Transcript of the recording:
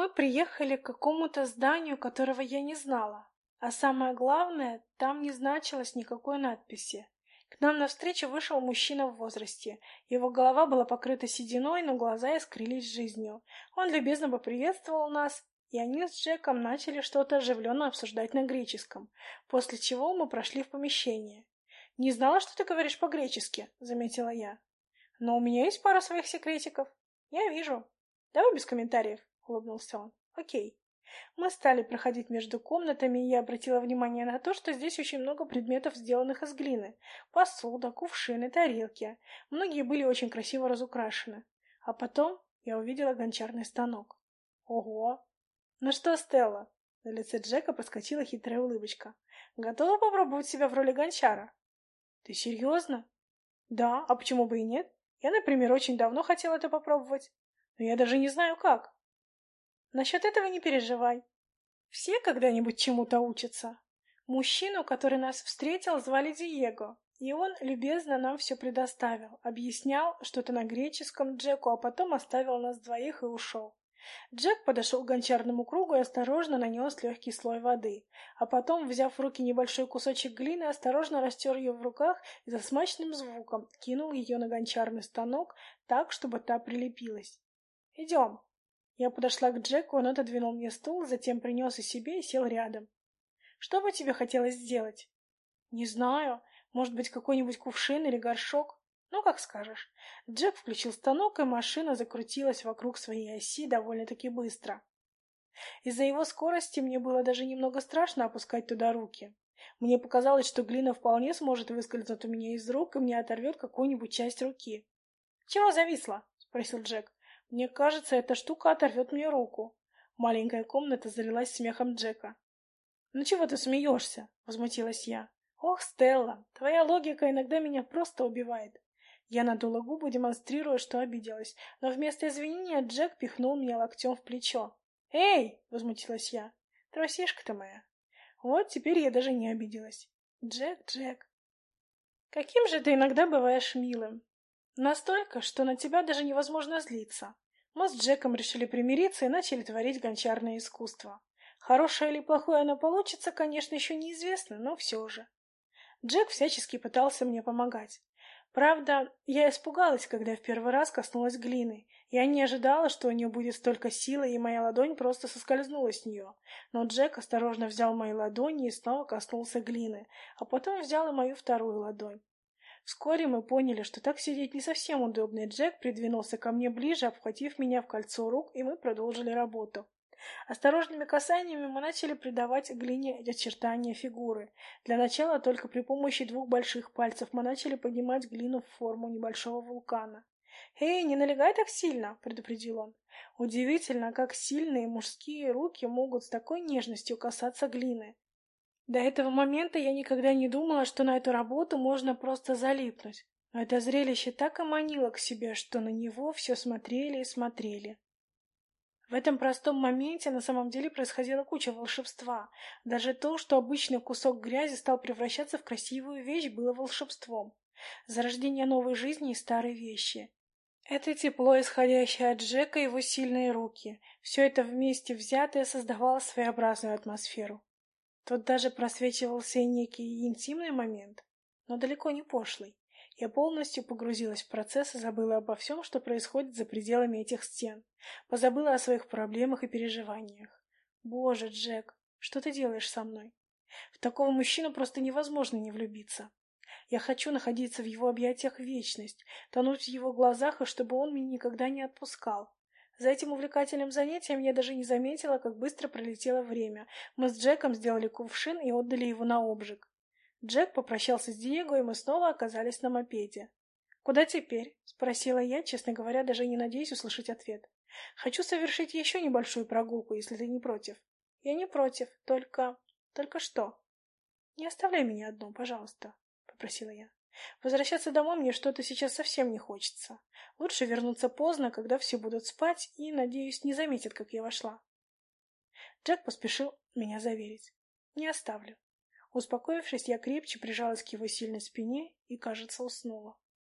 Мы приехали к какому-то зданию, которого я не знала. А самое главное, там не значилось никакой надписи. К нам навстречу вышел мужчина в возрасте. Его голова была покрыта сединой, но глаза искрились жизнью. Он любезно поприветствовал нас, и они с Джеком начали что-то оживленно обсуждать на греческом, после чего мы прошли в помещение. «Не знала, что ты говоришь по-гречески», — заметила я. «Но у меня есть пара своих секретиков. Я вижу. Давай без комментариев» улыбнулся он. Окей. Мы стали проходить между комнатами, и я обратила внимание на то, что здесь очень много предметов, сделанных из глины. Посуда, кувшины, тарелки. Многие были очень красиво разукрашены. А потом я увидела гончарный станок. Ого! Ну что, Стелла? На лице Джека проскочила хитрая улыбочка. Готова попробовать себя в роли гончара? Ты серьезно? Да, а почему бы и нет? Я, например, очень давно хотела это попробовать. Но я даже не знаю как. Насчет этого не переживай. Все когда-нибудь чему-то учатся. Мужчину, который нас встретил, звали Диего, и он любезно нам все предоставил, объяснял что-то на греческом Джеку, а потом оставил нас двоих и ушел. Джек подошел к гончарному кругу и осторожно нанес легкий слой воды, а потом, взяв в руки небольшой кусочек глины, осторожно растер ее в руках и за смачным звуком кинул ее на гончарный станок так, чтобы та прилепилась. «Идем!» Я подошла к Джеку, он отодвинул мне стул, затем принес и себе и сел рядом. «Что бы тебе хотелось сделать?» «Не знаю. Может быть, какой-нибудь кувшин или горшок?» «Ну, как скажешь». Джек включил станок, и машина закрутилась вокруг своей оси довольно-таки быстро. Из-за его скорости мне было даже немного страшно опускать туда руки. Мне показалось, что глина вполне сможет выскользнуть у меня из рук, и мне оторвет какую-нибудь часть руки. «Чего зависла?» — спросил Джек. Мне кажется, эта штука оторвет мне руку. Маленькая комната залилась смехом Джека. «Ну чего ты смеешься?» — возмутилась я. «Ох, Стелла, твоя логика иногда меня просто убивает». Я надула губы, демонстрируя, что обиделась, но вместо извинения Джек пихнул меня локтем в плечо. «Эй!» — возмутилась я. «Трусишка ты моя!» Вот теперь я даже не обиделась. «Джек, Джек!» «Каким же ты иногда бываешь милым!» Настолько, что на тебя даже невозможно злиться. Мы с Джеком решили примириться и начали творить гончарное искусство. Хорошее или плохое оно получится, конечно, еще неизвестно, но все же. Джек всячески пытался мне помогать. Правда, я испугалась, когда в первый раз коснулась глины. Я не ожидала, что у нее будет столько силы, и моя ладонь просто соскользнула с нее. Но Джек осторожно взял мои ладони и снова коснулся глины, а потом взял и мою вторую ладонь. Вскоре мы поняли, что так сидеть не совсем удобно, и Джек придвинулся ко мне ближе, обхватив меня в кольцо рук, и мы продолжили работу. Осторожными касаниями мы начали придавать глине очертания фигуры. Для начала только при помощи двух больших пальцев мы начали поднимать глину в форму небольшого вулкана. «Эй, не налегай так сильно!» — предупредил он. Удивительно, как сильные мужские руки могут с такой нежностью касаться глины. До этого момента я никогда не думала, что на эту работу можно просто залипнуть. Но это зрелище так и манило к себе, что на него все смотрели и смотрели. В этом простом моменте на самом деле происходила куча волшебства. Даже то, что обычный кусок грязи стал превращаться в красивую вещь, было волшебством. Зарождение новой жизни и старой вещи. Это тепло, исходящее от Джека, его сильные руки. Все это вместе взятое создавало своеобразную атмосферу. Тут даже просвечивался и некий интимный момент, но далеко не пошлый. Я полностью погрузилась в процесс и забыла обо всем, что происходит за пределами этих стен. Позабыла о своих проблемах и переживаниях. Боже, Джек, что ты делаешь со мной? В такого мужчину просто невозможно не влюбиться. Я хочу находиться в его объятиях вечность, тонуть в его глазах, и чтобы он меня никогда не отпускал. За этим увлекательным занятием я даже не заметила, как быстро пролетело время. Мы с Джеком сделали кувшин и отдали его на обжиг. Джек попрощался с Диего, и мы снова оказались на мопеде. «Куда теперь?» — спросила я, честно говоря, даже не надеясь услышать ответ. «Хочу совершить еще небольшую прогулку, если ты не против». «Я не против, только... только что?» «Не оставляй меня одну, пожалуйста», — попросила я. Возвращаться домой мне что-то сейчас совсем не хочется. Лучше вернуться поздно, когда все будут спать, и, надеюсь, не заметят, как я вошла. Джек поспешил меня заверить. Не оставлю. Успокоившись, я крепче прижалась к его сильной спине и, кажется, уснула.